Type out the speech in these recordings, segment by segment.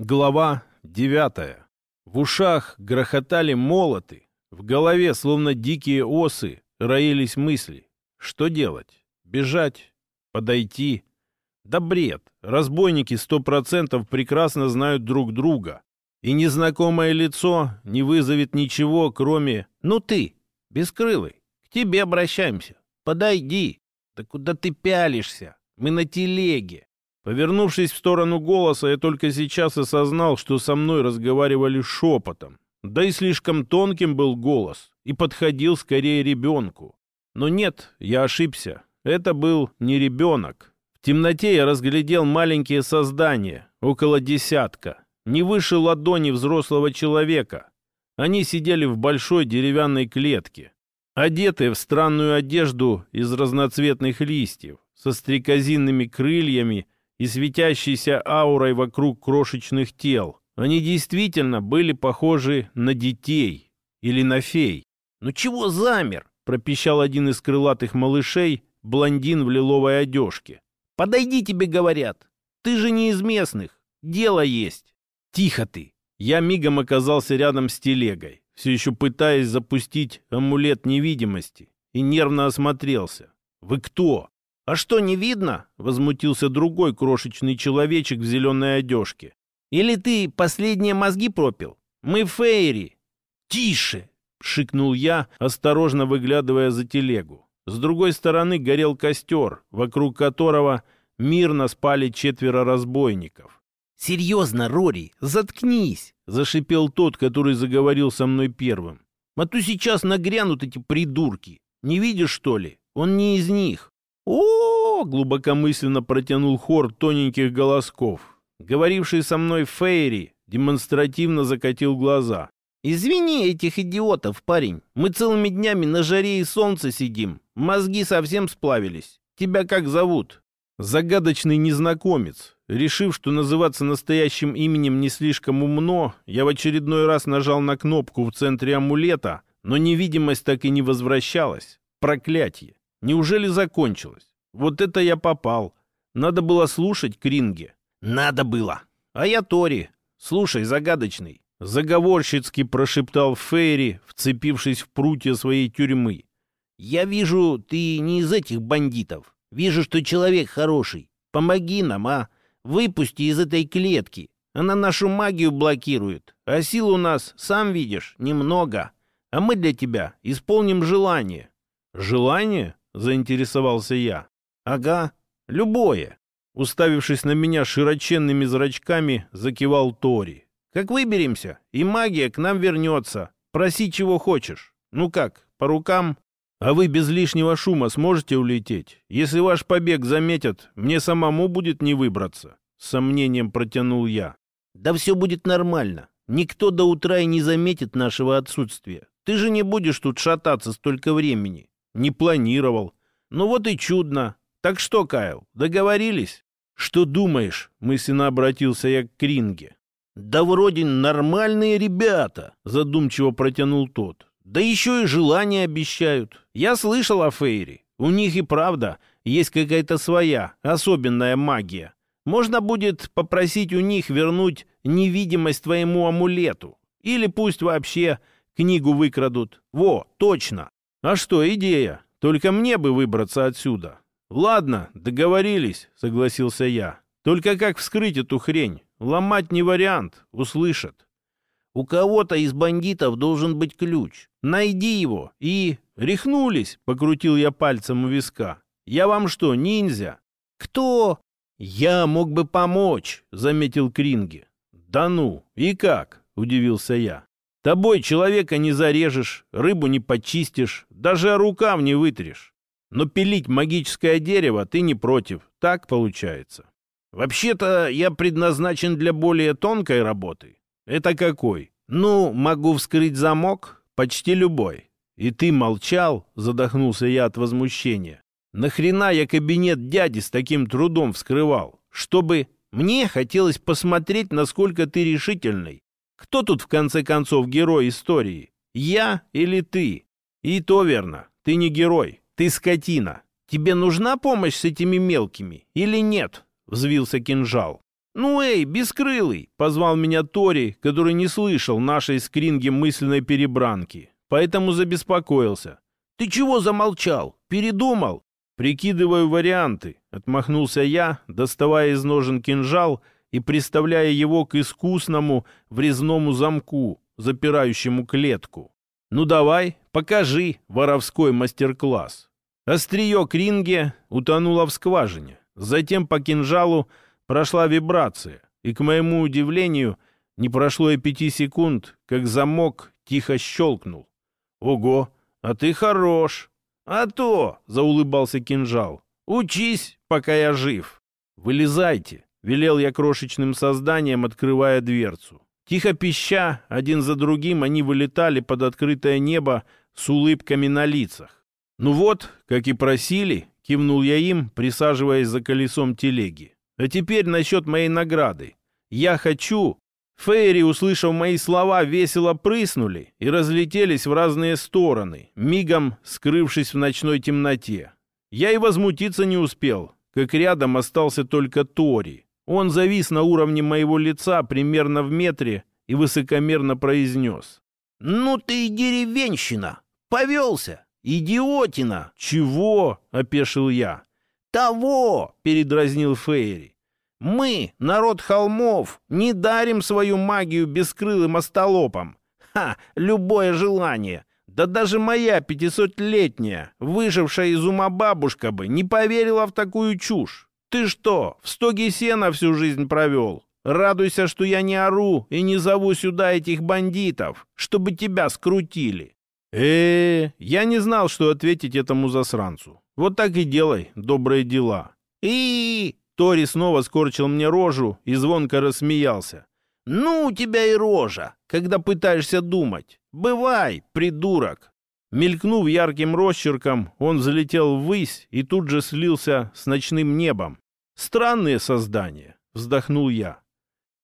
Глава девятая. В ушах грохотали молоты, в голове, словно дикие осы, роились мысли. Что делать? Бежать? Подойти? Да бред. Разбойники сто процентов прекрасно знают друг друга. И незнакомое лицо не вызовет ничего, кроме «Ну ты, бескрылый, к тебе обращаемся. Подойди. Да куда ты пялишься? Мы на телеге. Повернувшись в сторону голоса, я только сейчас осознал, что со мной разговаривали шепотом. Да и слишком тонким был голос, и подходил скорее ребенку. Но нет, я ошибся. Это был не ребенок. В темноте я разглядел маленькие создания, около десятка, не выше ладони взрослого человека. Они сидели в большой деревянной клетке, одетые в странную одежду из разноцветных листьев, со стрекозинными крыльями и светящейся аурой вокруг крошечных тел. Они действительно были похожи на детей или на фей. «Ну чего замер?» — пропищал один из крылатых малышей, блондин в лиловой одежке. «Подойди, тебе говорят. Ты же не из местных. Дело есть». «Тихо ты!» Я мигом оказался рядом с телегой, все еще пытаясь запустить амулет невидимости, и нервно осмотрелся. «Вы кто?» «А что, не видно?» — возмутился другой крошечный человечек в зеленой одежке. «Или ты последние мозги пропил? Мы фейри!» «Тише!» — шикнул я, осторожно выглядывая за телегу. С другой стороны горел костер, вокруг которого мирно спали четверо разбойников. «Серьезно, Рори, заткнись!» — зашипел тот, который заговорил со мной первым. «А то сейчас нагрянут эти придурки. Не видишь, что ли? Он не из них о, глубокомысленно протянул хор тоненьких голосков. Говоривший со мной Фейри демонстративно закатил глаза. «Извини этих идиотов, парень. Мы целыми днями на жаре и солнце сидим. Мозги совсем сплавились. Тебя как зовут?» Загадочный незнакомец. Решив, что называться настоящим именем не слишком умно, я в очередной раз нажал на кнопку в центре амулета, но невидимость так и не возвращалась. Проклятие. Неужели закончилось? Вот это я попал. Надо было слушать Кринге. Надо было. А я Тори. Слушай, загадочный. Заговорщицки прошептал Фейри, вцепившись в прутья своей тюрьмы. Я вижу, ты не из этих бандитов. Вижу, что человек хороший. Помоги нам, а? Выпусти из этой клетки. Она нашу магию блокирует. А сил у нас, сам видишь, немного. А мы для тебя исполним желание. Желание? Заинтересовался я. «Ага, любое». Уставившись на меня широченными зрачками, закивал Тори. «Как выберемся, и магия к нам вернется. Проси, чего хочешь. Ну как, по рукам?» «А вы без лишнего шума сможете улететь? Если ваш побег заметят, мне самому будет не выбраться», — сомнением протянул я. «Да все будет нормально. Никто до утра и не заметит нашего отсутствия. Ты же не будешь тут шататься столько времени. Не планировал. Ну вот и чудно. Так что, Кайл, договорились? Что думаешь? Мысленно обратился я к Кринге. Да вроде нормальные ребята, задумчиво протянул тот. Да еще и желания обещают. Я слышал о Фейре. У них и правда есть какая-то своя, особенная магия. Можно будет попросить у них вернуть невидимость твоему амулету. Или пусть вообще книгу выкрадут. Во, точно. «А что, идея? Только мне бы выбраться отсюда». «Ладно, договорились», — согласился я. «Только как вскрыть эту хрень? Ломать не вариант, услышат». «У кого-то из бандитов должен быть ключ. Найди его и...» «Рехнулись», — покрутил я пальцем у виска. «Я вам что, ниндзя?» «Кто?» «Я мог бы помочь», — заметил Кринги. «Да ну, и как?» — удивился я. Тобой человека не зарежешь, рыбу не почистишь, даже рукав не вытрешь. Но пилить магическое дерево ты не против. Так получается. Вообще-то я предназначен для более тонкой работы. Это какой? Ну, могу вскрыть замок, почти любой. И ты молчал, задохнулся я от возмущения. Нахрена я кабинет дяди с таким трудом вскрывал? Чтобы мне хотелось посмотреть, насколько ты решительный кто тут, в конце концов, герой истории? Я или ты? И то верно. Ты не герой. Ты скотина. Тебе нужна помощь с этими мелкими или нет? Взвился кинжал. «Ну эй, бескрылый!» — позвал меня Тори, который не слышал нашей скринги мысленной перебранки, поэтому забеспокоился. «Ты чего замолчал? Передумал?» «Прикидываю варианты», — отмахнулся я, доставая из ножен кинжал и приставляя его к искусному врезному замку, запирающему клетку. «Ну давай, покажи воровской мастер-класс». Острие кринге утонуло в скважине. Затем по кинжалу прошла вибрация, и, к моему удивлению, не прошло и пяти секунд, как замок тихо щелкнул. «Ого, а ты хорош!» «А то!» — заулыбался кинжал. «Учись, пока я жив!» «Вылезайте!» — велел я крошечным созданием, открывая дверцу. Тихо пища, один за другим они вылетали под открытое небо с улыбками на лицах. «Ну вот, как и просили», — кивнул я им, присаживаясь за колесом телеги. «А теперь насчет моей награды. Я хочу...» Фейри, услышав мои слова, весело прыснули и разлетелись в разные стороны, мигом скрывшись в ночной темноте. Я и возмутиться не успел, как рядом остался только Тори. Он завис на уровне моего лица примерно в метре и высокомерно произнес. «Ну ты и деревенщина! Повелся! Идиотина!» «Чего?» — опешил я. «Того!» — передразнил Фейри. «Мы, народ холмов, не дарим свою магию бескрылым остолопам. Ха! Любое желание! Да даже моя пятисотлетняя, выжившая из ума бабушка бы, не поверила в такую чушь. Ты что, в стоге сена всю жизнь провел? Радуйся, что я не ору и не зову сюда этих бандитов, чтобы тебя скрутили. Э, -э я не знал, что ответить этому засранцу. Вот так и делай добрые дела. И, Тори снова скорчил мне рожу и звонко рассмеялся. «Ну, у тебя и рожа, когда пытаешься думать. Бывай, придурок!» Мелькнув ярким росчерком, он взлетел ввысь и тут же слился с ночным небом. Странные создания, вздохнул я.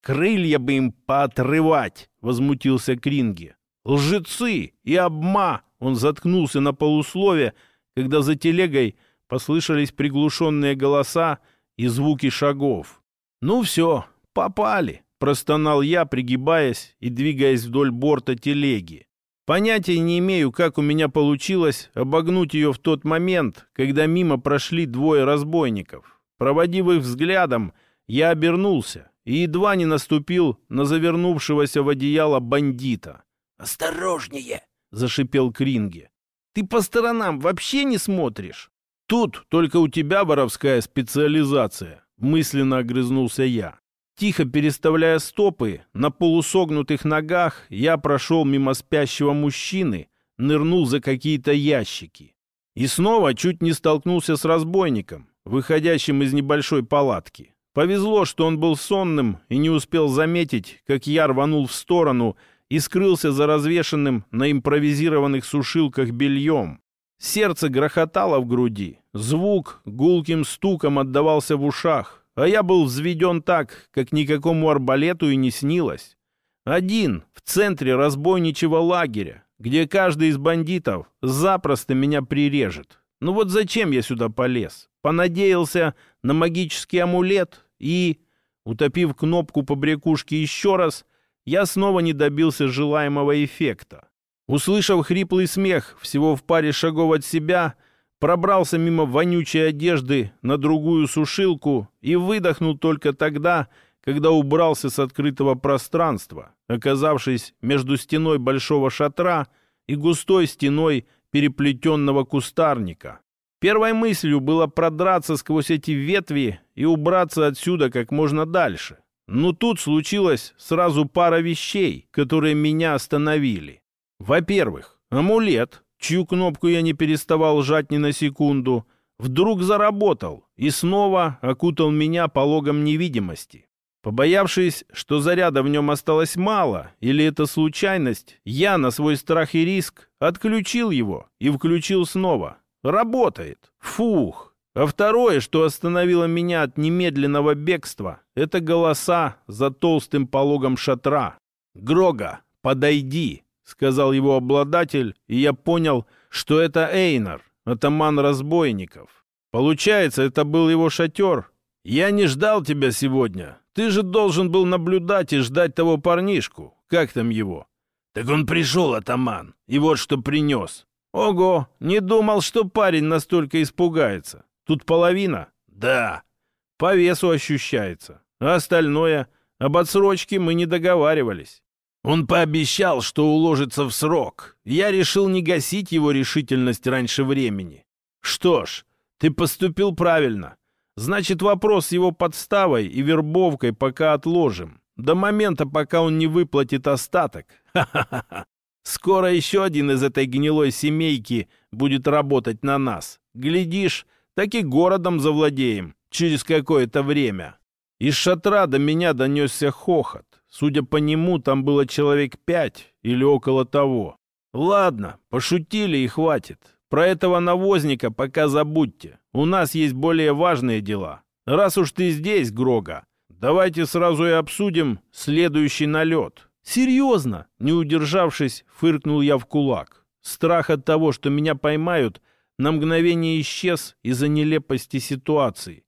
Крылья бы им поотрывать, возмутился Кринги. Лжецы и обма! Он заткнулся на полуслове, когда за телегой послышались приглушенные голоса и звуки шагов. «Ну все, попали!» — простонал я, пригибаясь и двигаясь вдоль борта телеги. Понятия не имею, как у меня получилось обогнуть ее в тот момент, когда мимо прошли двое разбойников. Проводив их взглядом, я обернулся и едва не наступил на завернувшегося в одеяло бандита. «Осторожнее!» — зашипел Кринге. «Ты по сторонам вообще не смотришь? Тут только у тебя воровская специализация», — мысленно огрызнулся я. Тихо переставляя стопы, на полусогнутых ногах я прошел мимо спящего мужчины, нырнул за какие-то ящики. И снова чуть не столкнулся с разбойником, выходящим из небольшой палатки. Повезло, что он был сонным и не успел заметить, как я рванул в сторону и скрылся за развешенным на импровизированных сушилках бельем. Сердце грохотало в груди, звук гулким стуком отдавался в ушах, а я был взведен так, как никакому арбалету и не снилось. Один, в центре разбойничьего лагеря, где каждый из бандитов запросто меня прирежет. Ну вот зачем я сюда полез? понадеялся на магический амулет и, утопив кнопку по брякушке еще раз, я снова не добился желаемого эффекта. Услышав хриплый смех всего в паре шагов от себя, пробрался мимо вонючей одежды на другую сушилку и выдохнул только тогда, когда убрался с открытого пространства, оказавшись между стеной большого шатра и густой стеной переплетенного кустарника. Первой мыслью было продраться сквозь эти ветви и убраться отсюда как можно дальше. Но тут случилось сразу пара вещей, которые меня остановили. Во-первых, амулет, чью кнопку я не переставал жать ни на секунду, вдруг заработал и снова окутал меня пологом невидимости. Побоявшись, что заряда в нем осталось мало, или это случайность, я на свой страх и риск отключил его и включил снова, Работает. Фух. А второе, что остановило меня от немедленного бегства, это голоса за толстым пологом шатра. «Грога, подойди!» — сказал его обладатель, и я понял, что это Эйнар, атаман разбойников. Получается, это был его шатер. «Я не ждал тебя сегодня. Ты же должен был наблюдать и ждать того парнишку. Как там его?» «Так он пришел, атаман, и вот что принес». «Ого, не думал, что парень настолько испугается. Тут половина?» «Да». «По весу ощущается. А остальное? Об отсрочке мы не договаривались». Он пообещал, что уложится в срок. Я решил не гасить его решительность раньше времени. Что ж, ты поступил правильно. Значит, вопрос с его подставой и вербовкой пока отложим. До момента, пока он не выплатит остаток. Ха-ха-ха. Скоро еще один из этой гнилой семейки будет работать на нас. Глядишь, так и городом завладеем через какое-то время. Из шатра до меня донесся хохот. Судя по нему, там было человек пять или около того. Ладно, пошутили и хватит. Про этого навозника пока забудьте. У нас есть более важные дела. Раз уж ты здесь, Грога, давайте сразу и обсудим следующий налет. Серьезно, не удержавшись, фыркнул я в кулак. Страх от того, что меня поймают, на мгновение исчез из-за нелепости ситуации.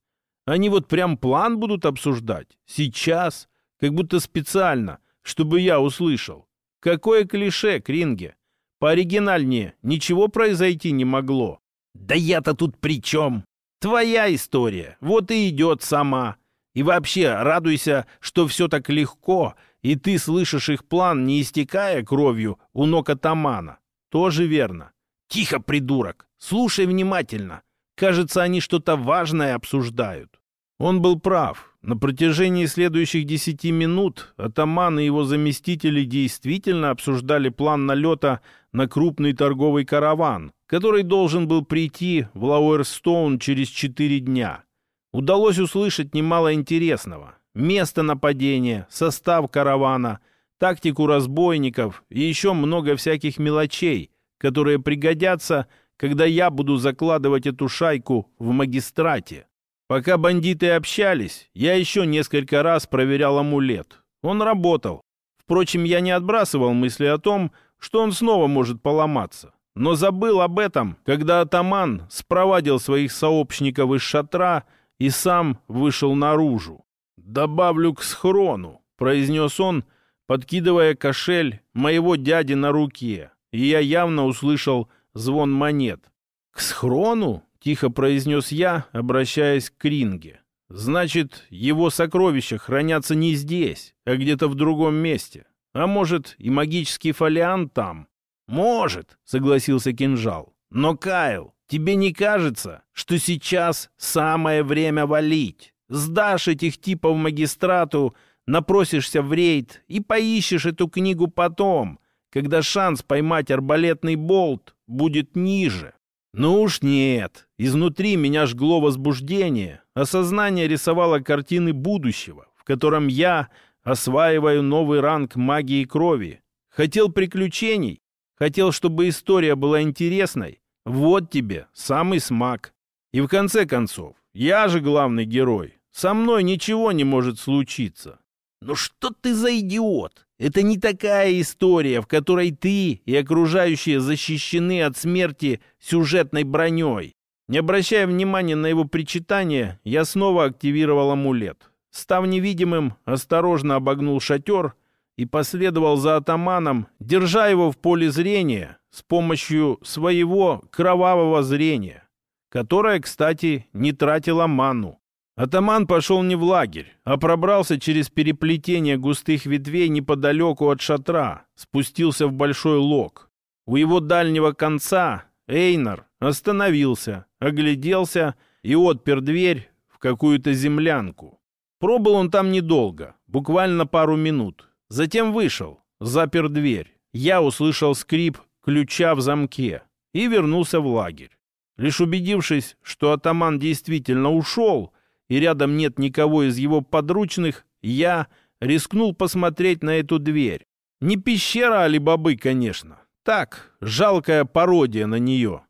Они вот прям план будут обсуждать. Сейчас, как будто специально, чтобы я услышал. Какое клише, Кринге. Пооригинальнее ничего произойти не могло. Да я-то тут при чем? Твоя история, вот и идет сама. И вообще, радуйся, что все так легко, и ты слышишь их план, не истекая кровью у ног атамана. Тоже верно. Тихо, придурок, слушай внимательно. Кажется, они что-то важное обсуждают. Он был прав. На протяжении следующих десяти минут атаман и его заместители действительно обсуждали план налета на крупный торговый караван, который должен был прийти в Лауэрстоун через четыре дня. Удалось услышать немало интересного. Место нападения, состав каравана, тактику разбойников и еще много всяких мелочей, которые пригодятся, когда я буду закладывать эту шайку в магистрате. Пока бандиты общались, я еще несколько раз проверял амулет. Он работал. Впрочем, я не отбрасывал мысли о том, что он снова может поломаться. Но забыл об этом, когда атаман спровадил своих сообщников из шатра и сам вышел наружу. «Добавлю к схрону», — произнес он, подкидывая кошель моего дяди на руке, и я явно услышал звон монет. «К схрону?» — тихо произнес я, обращаясь к Кринге. «Значит, его сокровища хранятся не здесь, а где-то в другом месте. А может, и магический фолиант там?» «Может», — согласился кинжал. «Но, Кайл, тебе не кажется, что сейчас самое время валить? Сдашь этих типов магистрату, напросишься в рейд и поищешь эту книгу потом, когда шанс поймать арбалетный болт будет ниже». Ну уж нет. Изнутри меня жгло возбуждение. Осознание рисовало картины будущего, в котором я осваиваю новый ранг магии крови. Хотел приключений? Хотел, чтобы история была интересной? Вот тебе самый смак. И в конце концов, я же главный герой. Со мной ничего не может случиться. Ну что ты за идиот? Это не такая история, в которой ты и окружающие защищены от смерти сюжетной броней. Не обращая внимания на его причитание, я снова активировал амулет. Став невидимым, осторожно обогнул шатер и последовал за атаманом, держа его в поле зрения с помощью своего кровавого зрения, которое, кстати, не тратило ману. Атаман пошел не в лагерь, а пробрался через переплетение густых ветвей неподалеку от шатра, спустился в большой лог. У его дальнего конца Эйнар остановился, огляделся и отпер дверь в какую-то землянку. Пробыл он там недолго, буквально пару минут. Затем вышел, запер дверь. Я услышал скрип ключа в замке и вернулся в лагерь. Лишь убедившись, что атаман действительно ушел, и рядом нет никого из его подручных, я рискнул посмотреть на эту дверь. Не пещера Алибабы, конечно. Так, жалкая пародия на нее.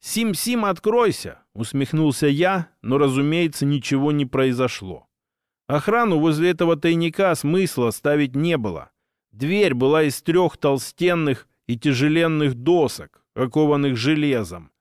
«Сим-Сим, откройся!» — усмехнулся я, но, разумеется, ничего не произошло. Охрану возле этого тайника смысла ставить не было. Дверь была из трех толстенных и тяжеленных досок, окованных железом,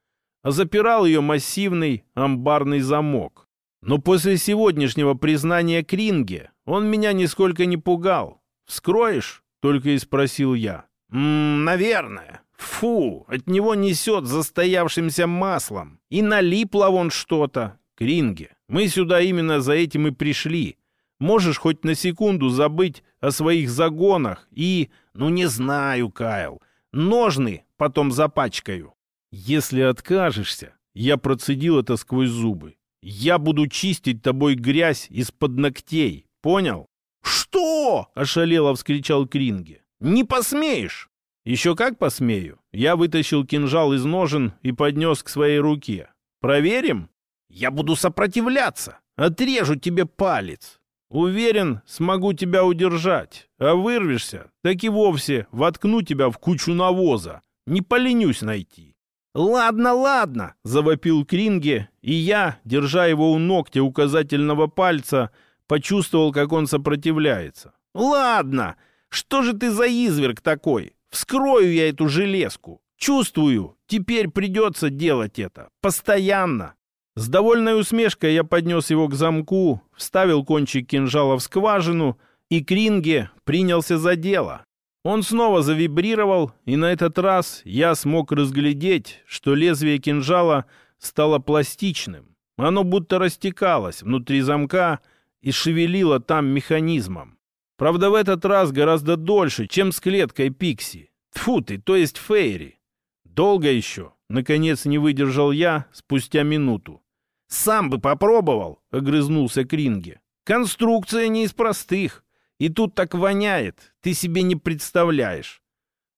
а запирал ее массивный амбарный замок. Но после сегодняшнего признания Кринге он меня нисколько не пугал. «Вскроешь?» — только и спросил я. «М наверное. Фу, от него несет застоявшимся маслом. И налипло вон что-то. Кринге, мы сюда именно за этим и пришли. Можешь хоть на секунду забыть о своих загонах и... Ну, не знаю, Кайл. Ножны потом запачкаю. Если откажешься, я процедил это сквозь зубы. Я буду чистить тобой грязь из-под ногтей. Понял? «Что?» — ошалело вскричал Кринге. «Не посмеешь!» «Еще как посмею!» Я вытащил кинжал из ножен и поднес к своей руке. «Проверим?» «Я буду сопротивляться! Отрежу тебе палец!» «Уверен, смогу тебя удержать, а вырвешься, так и вовсе воткну тебя в кучу навоза. Не поленюсь найти». «Ладно, ладно!» — завопил Кринге, и я, держа его у ногтя указательного пальца, почувствовал, как он сопротивляется. «Ладно! Что же ты за изверг такой? Вскрою я эту железку. Чувствую, теперь придется делать это. Постоянно!» С довольной усмешкой я поднес его к замку, вставил кончик кинжала в скважину, и Кринге принялся за дело. Он снова завибрировал, и на этот раз я смог разглядеть, что лезвие кинжала стало пластичным. Оно будто растекалось внутри замка и шевелило там механизмом. Правда, в этот раз гораздо дольше, чем с клеткой Пикси. Тьфу ты, то есть Фейри. Долго еще, наконец, не выдержал я спустя минуту. «Сам бы попробовал», — огрызнулся Кринге. «Конструкция не из простых. И тут так воняет, ты себе не представляешь.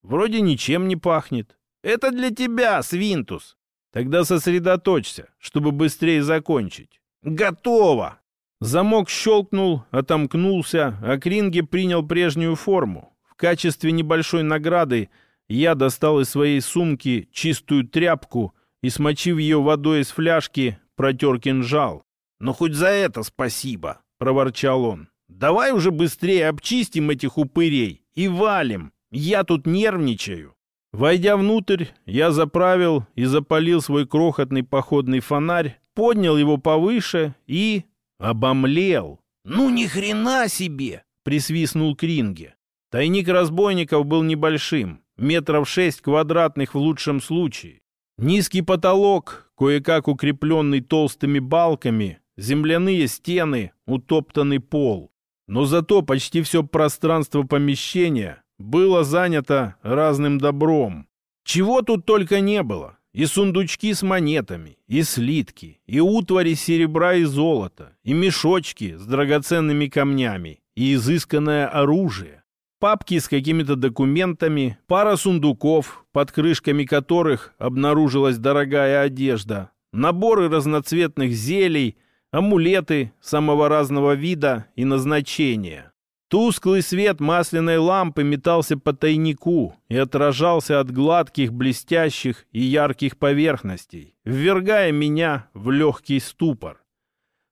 Вроде ничем не пахнет. Это для тебя, Свинтус. Тогда сосредоточься, чтобы быстрее закончить. Готово. Замок щелкнул, отомкнулся, а Кринге принял прежнюю форму. В качестве небольшой награды я достал из своей сумки чистую тряпку и, смочив ее водой из фляжки, протер кинжал. «Ну, хоть за это спасибо!» — проворчал он. Давай уже быстрее обчистим этих упырей и валим. Я тут нервничаю. Войдя внутрь, я заправил и запалил свой крохотный походный фонарь, поднял его повыше и обомлел. «Ну ни хрена себе!» — присвистнул Кринге. Тайник разбойников был небольшим, метров шесть квадратных в лучшем случае. Низкий потолок, кое-как укрепленный толстыми балками, земляные стены, утоптанный пол. Но зато почти все пространство помещения было занято разным добром. Чего тут только не было. И сундучки с монетами, и слитки, и утвари серебра и золота, и мешочки с драгоценными камнями, и изысканное оружие. Папки с какими-то документами, пара сундуков, под крышками которых обнаружилась дорогая одежда, наборы разноцветных зелий — амулеты самого разного вида и назначения. Тусклый свет масляной лампы метался по тайнику и отражался от гладких, блестящих и ярких поверхностей, ввергая меня в легкий ступор.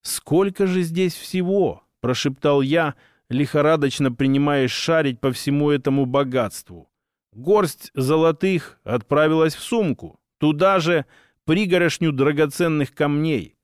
«Сколько же здесь всего?» — прошептал я, лихорадочно принимаясь шарить по всему этому богатству. Горсть золотых отправилась в сумку, туда же пригорошню драгоценных камней —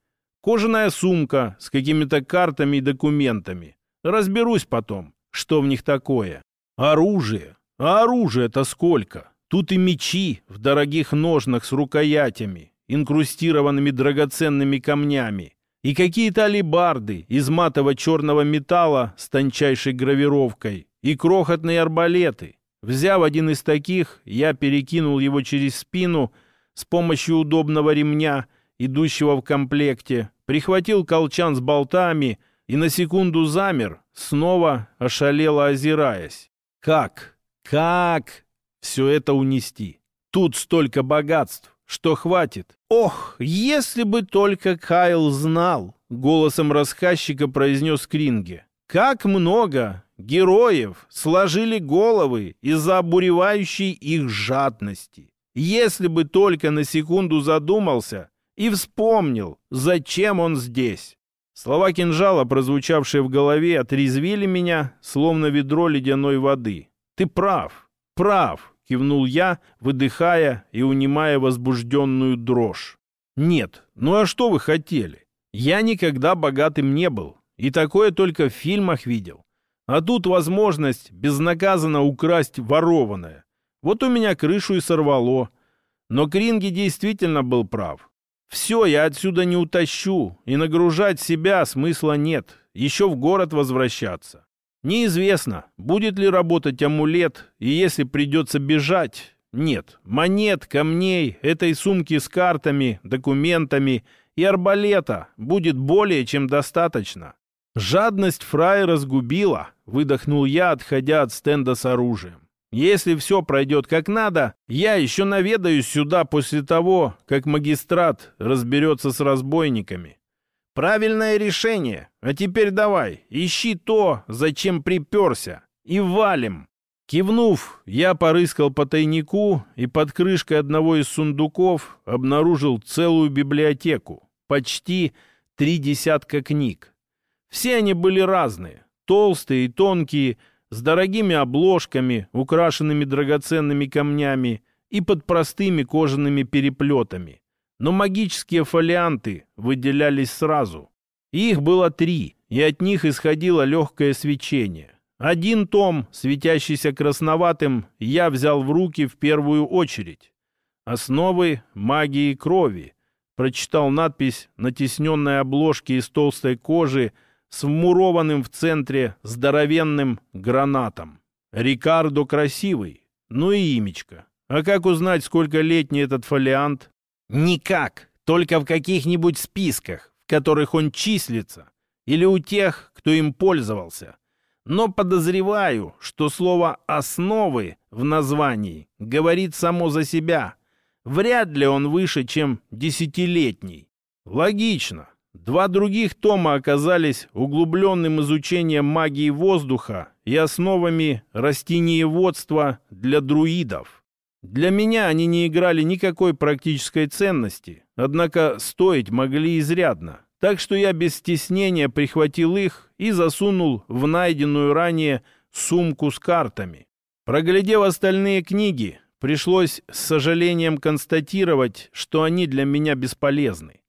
Кожаная сумка с какими-то картами и документами. Разберусь потом, что в них такое. Оружие. А оружие-то сколько? Тут и мечи в дорогих ножнах с рукоятями, инкрустированными драгоценными камнями, и какие-то алебарды из матово-черного металла с тончайшей гравировкой, и крохотные арбалеты. Взяв один из таких, я перекинул его через спину с помощью удобного ремня, идущего в комплекте, прихватил колчан с болтами и на секунду замер, снова ошалело озираясь. Как? Как все это унести? Тут столько богатств, что хватит. Ох, если бы только Кайл знал, голосом рассказчика произнес Кринге. Как много героев сложили головы из-за обуревающей их жадности. Если бы только на секунду задумался, и вспомнил, зачем он здесь. Слова кинжала, прозвучавшие в голове, отрезвили меня, словно ведро ледяной воды. «Ты прав, прав!» — кивнул я, выдыхая и унимая возбужденную дрожь. «Нет, ну а что вы хотели? Я никогда богатым не был, и такое только в фильмах видел. А тут возможность безнаказанно украсть ворованное. Вот у меня крышу и сорвало. Но Кринги действительно был прав. Все, я отсюда не утащу, и нагружать себя смысла нет. Еще в город возвращаться. Неизвестно, будет ли работать амулет, и если придется бежать, нет. Монет, камней, этой сумки с картами, документами и арбалета будет более чем достаточно. Жадность фрая разгубила, выдохнул я, отходя от стенда с оружием. Если все пройдет как надо, я еще наведаюсь сюда после того, как магистрат разберется с разбойниками. Правильное решение. А теперь давай, ищи то, зачем приперся, и валим. Кивнув, я порыскал по тайнику и под крышкой одного из сундуков обнаружил целую библиотеку, почти три десятка книг. Все они были разные, толстые и тонкие, с дорогими обложками, украшенными драгоценными камнями и под простыми кожаными переплетами. Но магические фолианты выделялись сразу. Их было три, и от них исходило легкое свечение. Один том, светящийся красноватым, я взял в руки в первую очередь. «Основы магии крови», прочитал надпись на тесненной обложке из толстой кожи с вмурованным в центре здоровенным гранатом. Рикардо красивый, ну и имечко. А как узнать, сколько летний этот фолиант? Никак, только в каких-нибудь списках, в которых он числится, или у тех, кто им пользовался. Но подозреваю, что слово «основы» в названии говорит само за себя. Вряд ли он выше, чем десятилетний. Логично. Два других тома оказались углубленным изучением магии воздуха и основами растениеводства для друидов. Для меня они не играли никакой практической ценности, однако стоить могли изрядно. Так что я без стеснения прихватил их и засунул в найденную ранее сумку с картами. Проглядев остальные книги, пришлось с сожалением констатировать, что они для меня бесполезны.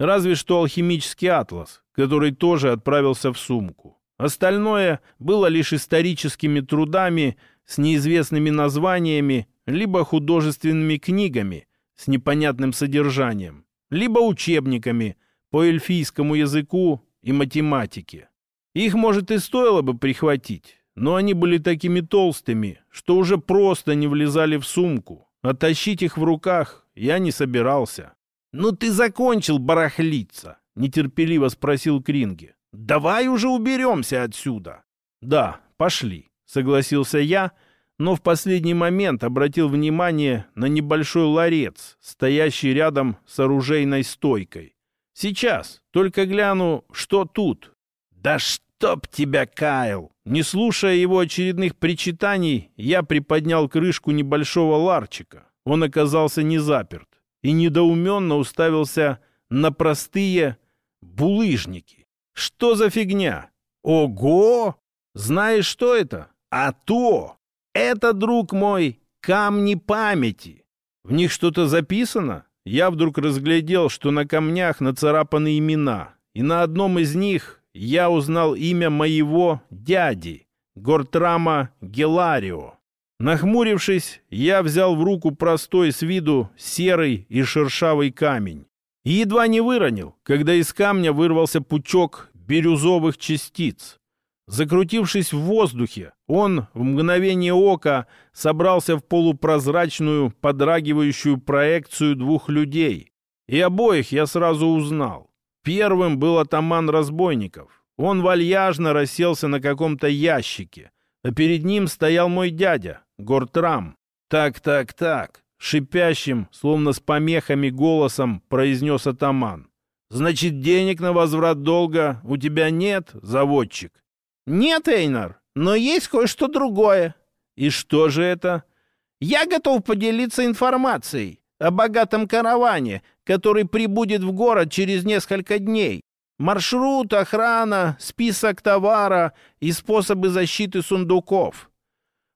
Разве что алхимический атлас, который тоже отправился в сумку. Остальное было лишь историческими трудами с неизвестными названиями, либо художественными книгами с непонятным содержанием, либо учебниками по эльфийскому языку и математике. Их, может, и стоило бы прихватить, но они были такими толстыми, что уже просто не влезали в сумку, а тащить их в руках я не собирался. «Ну ты закончил барахлиться?» — нетерпеливо спросил Кринги. «Давай уже уберемся отсюда». «Да, пошли», — согласился я, но в последний момент обратил внимание на небольшой ларец, стоящий рядом с оружейной стойкой. «Сейчас, только гляну, что тут». «Да чтоб тебя, Кайл!» Не слушая его очередных причитаний, я приподнял крышку небольшого ларчика. Он оказался не заперт и недоуменно уставился на простые булыжники. Что за фигня? Ого! Знаешь, что это? А то! Это, друг мой, камни памяти. В них что-то записано? Я вдруг разглядел, что на камнях нацарапаны имена, и на одном из них я узнал имя моего дяди, Гортрама Геларио. Нахмурившись, я взял в руку простой с виду серый и шершавый камень. И едва не выронил, когда из камня вырвался пучок бирюзовых частиц. Закрутившись в воздухе, он в мгновение ока собрался в полупрозрачную, подрагивающую проекцию двух людей. И обоих я сразу узнал. Первым был атаман разбойников. Он вальяжно расселся на каком-то ящике, а перед ним стоял мой дядя, Гортрам. «Так, так, так», — шипящим, словно с помехами голосом произнес атаман. «Значит, денег на возврат долга у тебя нет, заводчик?» «Нет, Эйнар, но есть кое-что другое». «И что же это?» «Я готов поделиться информацией о богатом караване, который прибудет в город через несколько дней. Маршрут, охрана, список товара и способы защиты сундуков».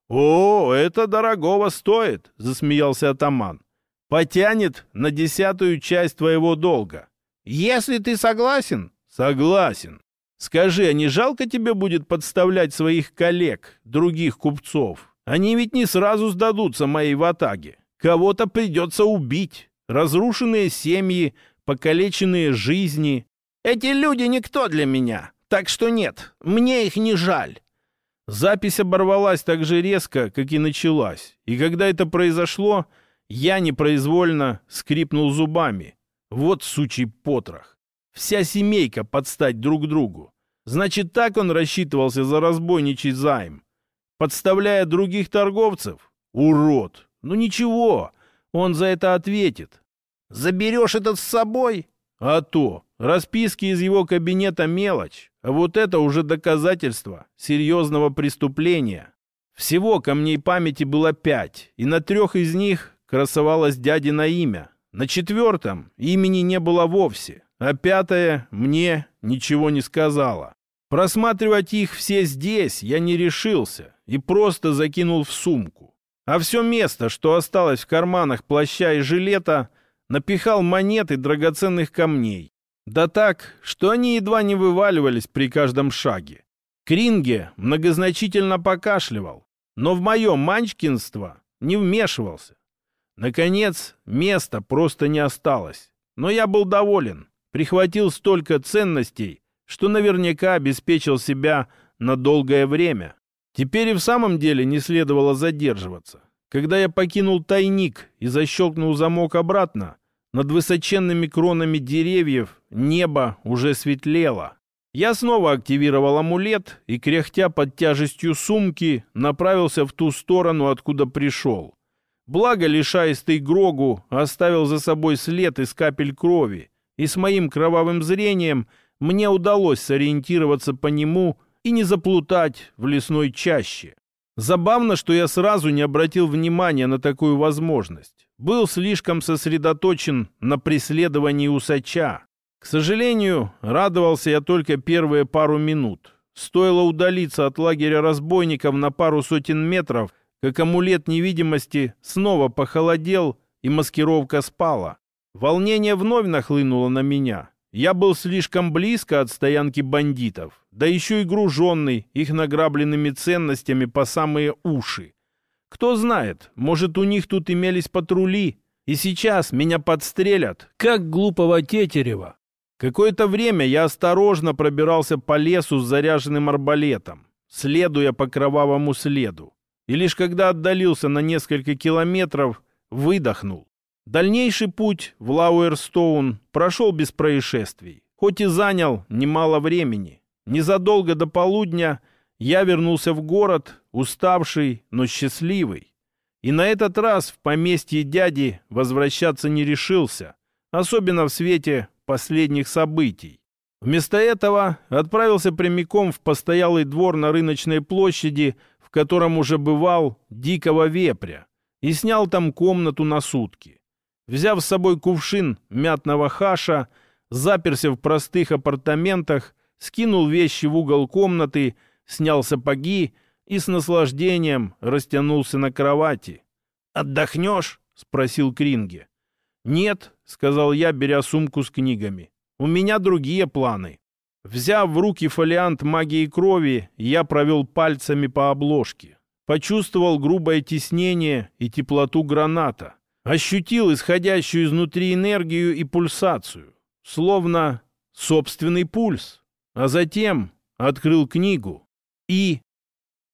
«О, это дорогого стоит», — засмеялся атаман. «Потянет на десятую часть твоего долга. «Если ты согласен...» «Согласен. Скажи, а не жалко тебе будет подставлять своих коллег, других купцов? Они ведь не сразу сдадутся моей ватаге. Кого-то придется убить. Разрушенные семьи, покалеченные жизни. Эти люди никто для меня. Так что нет, мне их не жаль. Запись оборвалась так же резко, как и началась. И когда это произошло, я непроизвольно скрипнул зубами. Вот сучий потрох. Вся семейка подстать друг другу. Значит, так он рассчитывался за разбойничий займ. Подставляя других торговцев? Урод! Ну ничего, он за это ответит. Заберешь этот с собой? А то. Расписки из его кабинета мелочь, а вот это уже доказательство серьезного преступления. Всего камней памяти было пять, и на трех из них красовалось дядино имя. На четвертом имени не было вовсе, а пятое мне ничего не сказала. Просматривать их все здесь я не решился и просто закинул в сумку. А все место, что осталось в карманах плаща и жилета, напихал монеты драгоценных камней. Да так, что они едва не вываливались при каждом шаге. Кринге многозначительно покашливал, но в мое манчкинство не вмешивался. Наконец, места просто не осталось. Но я был доволен. Прихватил столько ценностей, что наверняка обеспечил себя на долгое время. Теперь и в самом деле не следовало задерживаться. Когда я покинул тайник и защелкнул замок обратно, над высоченными кронами деревьев небо уже светлело. Я снова активировал амулет и, кряхтя под тяжестью сумки, направился в ту сторону, откуда пришел. Благо, лишаистый Грогу оставил за собой след из капель крови, и с моим кровавым зрением мне удалось сориентироваться по нему и не заплутать в лесной чаще. Забавно, что я сразу не обратил внимания на такую возможность. Был слишком сосредоточен на преследовании усача. К сожалению, радовался я только первые пару минут. Стоило удалиться от лагеря разбойников на пару сотен метров, как амулет невидимости снова похолодел, и маскировка спала. Волнение вновь нахлынуло на меня. Я был слишком близко от стоянки бандитов, да еще и груженный их награбленными ценностями по самые уши. Кто знает, может, у них тут имелись патрули, и сейчас меня подстрелят, как глупого тетерева. Какое-то время я осторожно пробирался по лесу с заряженным арбалетом, следуя по кровавому следу. И лишь когда отдалился на несколько километров, выдохнул. Дальнейший путь в Лауэрстоун прошел без происшествий, хоть и занял немало времени. Незадолго до полудня я вернулся в город, уставший, но счастливый. И на этот раз в поместье дяди возвращаться не решился, особенно в свете последних событий. Вместо этого отправился прямиком в постоялый двор на рыночной площади, в котором уже бывал дикого вепря, и снял там комнату на сутки. Взяв с собой кувшин мятного хаша, заперся в простых апартаментах, скинул вещи в угол комнаты, снял сапоги и с наслаждением растянулся на кровати. «Отдохнешь?» — спросил Кринге. «Нет», — сказал я, беря сумку с книгами. «У меня другие планы». Взяв в руки фолиант магии крови, я провел пальцами по обложке. Почувствовал грубое тиснение и теплоту граната ощутил исходящую изнутри энергию и пульсацию, словно собственный пульс, а затем открыл книгу и